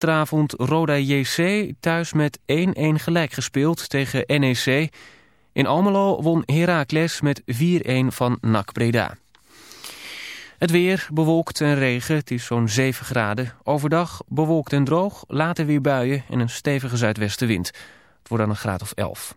Gisteravond Roda JC thuis met 1-1 gelijk gespeeld tegen NEC. In Almelo won Heracles met 4-1 van NAC Breda. Het weer bewolkt en regen, het is zo'n 7 graden. Overdag bewolkt en droog, later weer buien en een stevige zuidwestenwind. Het wordt dan een graad of 11.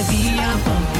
wanna be a.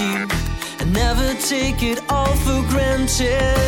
you and never take it all for granted.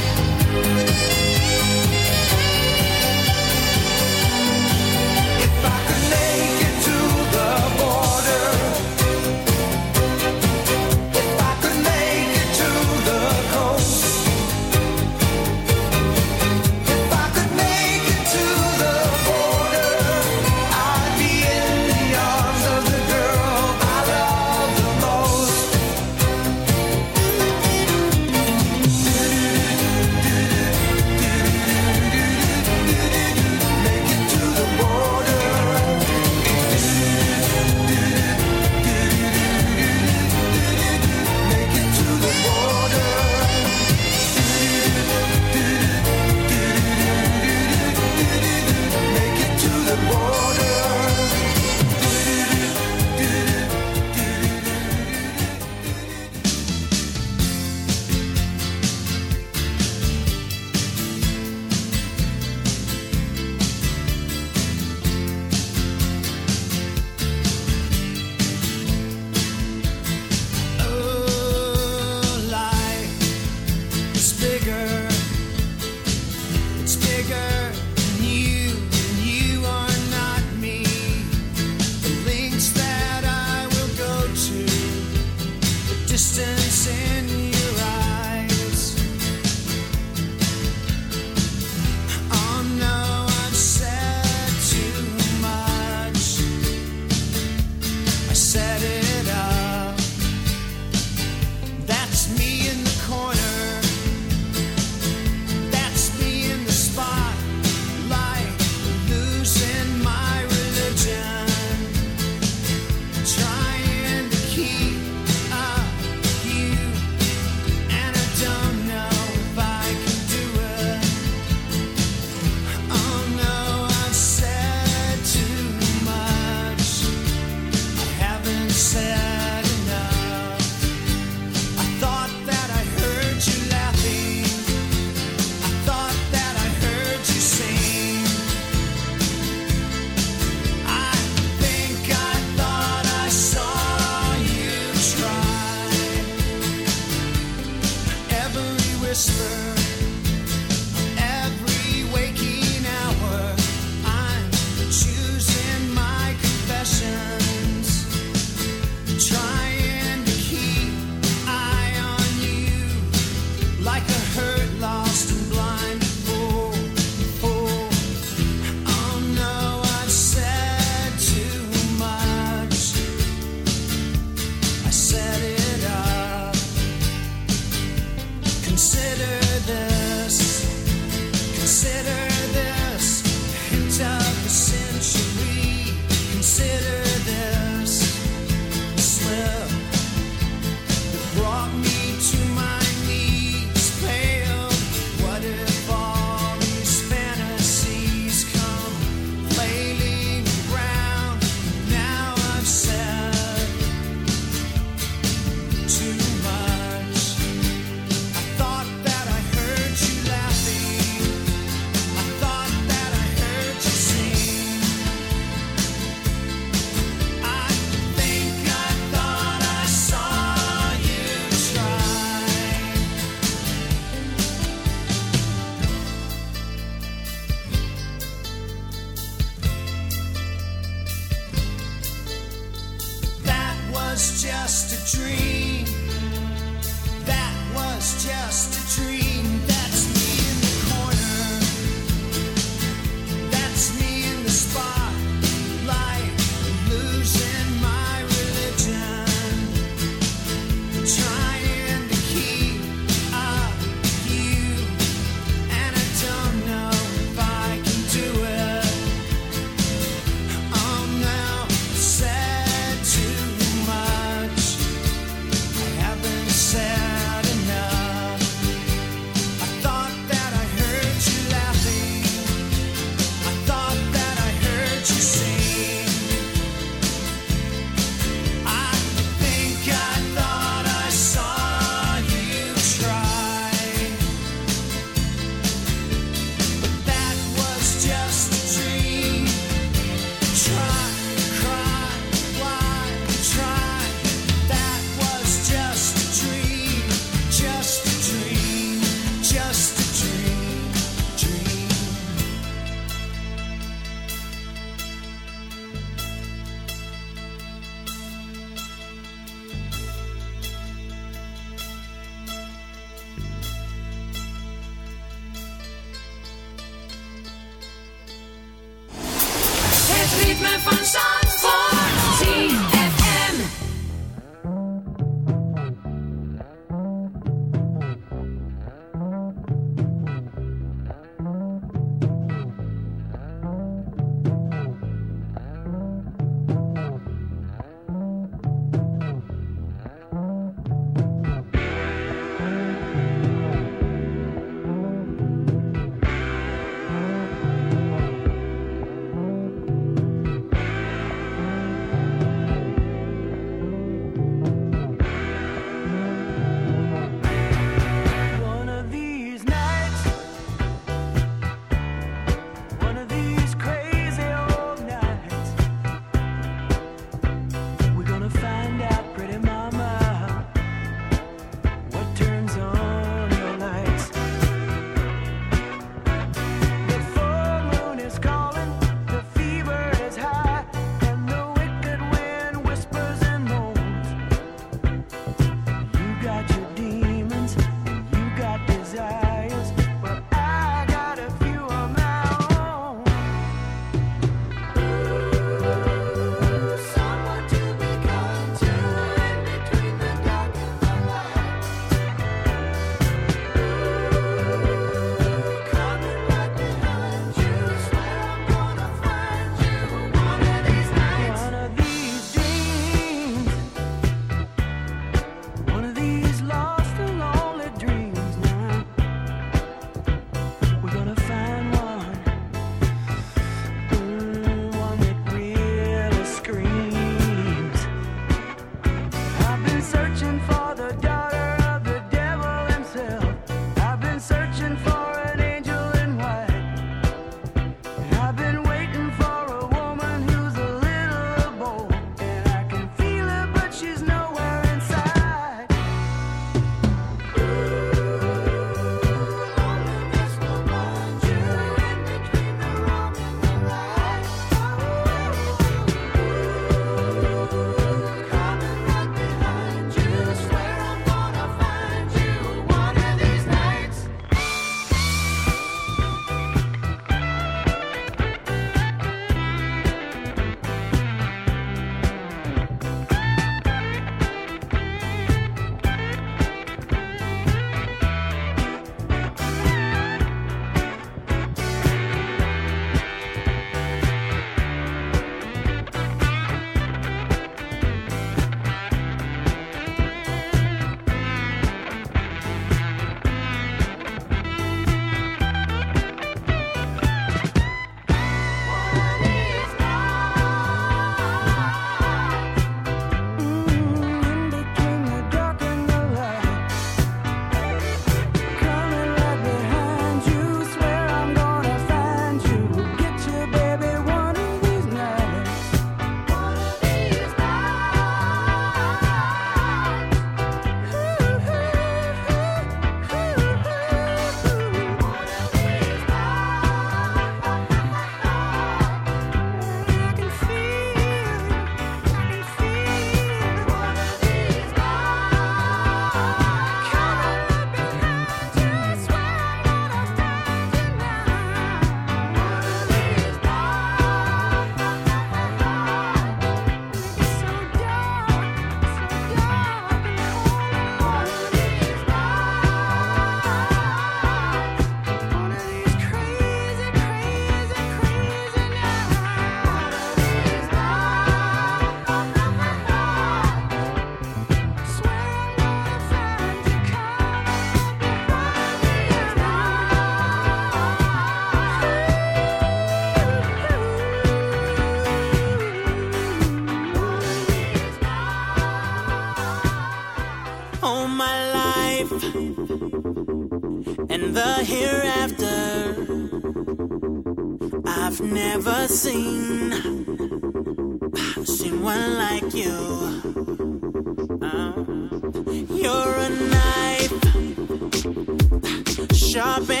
shopping.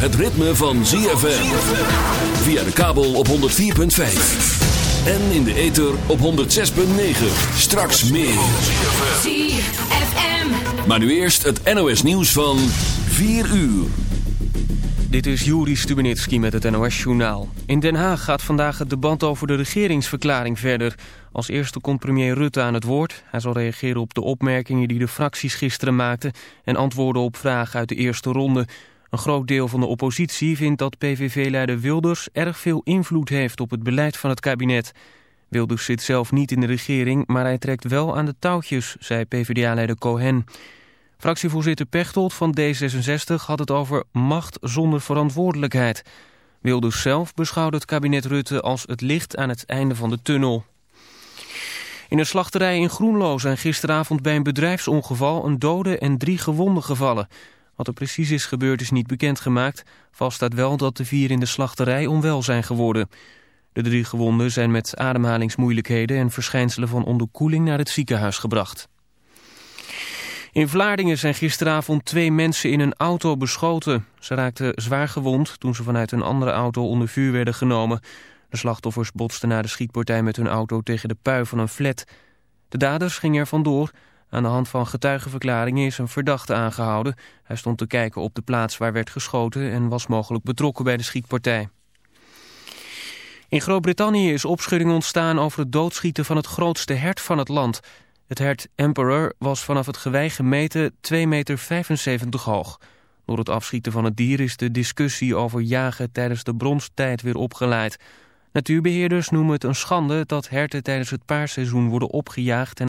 Het ritme van ZFM. Via de kabel op 104.5. En in de ether op 106.9. Straks meer. ZFM. Maar nu eerst het NOS nieuws van 4 uur. Dit is Juri Stubenitski met het NOS-journaal. In Den Haag gaat vandaag het debat over de regeringsverklaring verder. Als eerste komt premier Rutte aan het woord. Hij zal reageren op de opmerkingen die de fracties gisteren maakten... en antwoorden op vragen uit de eerste ronde. Een groot deel van de oppositie vindt dat PVV-leider Wilders... erg veel invloed heeft op het beleid van het kabinet. Wilders zit zelf niet in de regering, maar hij trekt wel aan de touwtjes... zei PvdA-leider Cohen... Fractievoorzitter Pechtold van D66 had het over macht zonder verantwoordelijkheid. Wilders zelf beschouwde het kabinet Rutte als het licht aan het einde van de tunnel. In een slachterij in Groenlo zijn gisteravond bij een bedrijfsongeval een dode en drie gewonden gevallen. Wat er precies is gebeurd is niet bekendgemaakt. Vast staat wel dat de vier in de slachterij onwel zijn geworden. De drie gewonden zijn met ademhalingsmoeilijkheden en verschijnselen van onderkoeling naar het ziekenhuis gebracht. In Vlaardingen zijn gisteravond twee mensen in een auto beschoten. Ze raakten zwaar gewond toen ze vanuit een andere auto onder vuur werden genomen. De slachtoffers botsten na de schietpartij met hun auto tegen de pui van een flat. De daders gingen er vandoor. Aan de hand van getuigenverklaringen is een verdachte aangehouden. Hij stond te kijken op de plaats waar werd geschoten en was mogelijk betrokken bij de schietpartij. In Groot-Brittannië is opschudding ontstaan over het doodschieten van het grootste hert van het land... Het hert Emperor was vanaf het gewei gemeten 2,75 meter hoog. Door het afschieten van het dier is de discussie over jagen tijdens de bronstijd weer opgeleid. Natuurbeheerders noemen het een schande dat herten tijdens het paarseizoen worden opgejaagd... en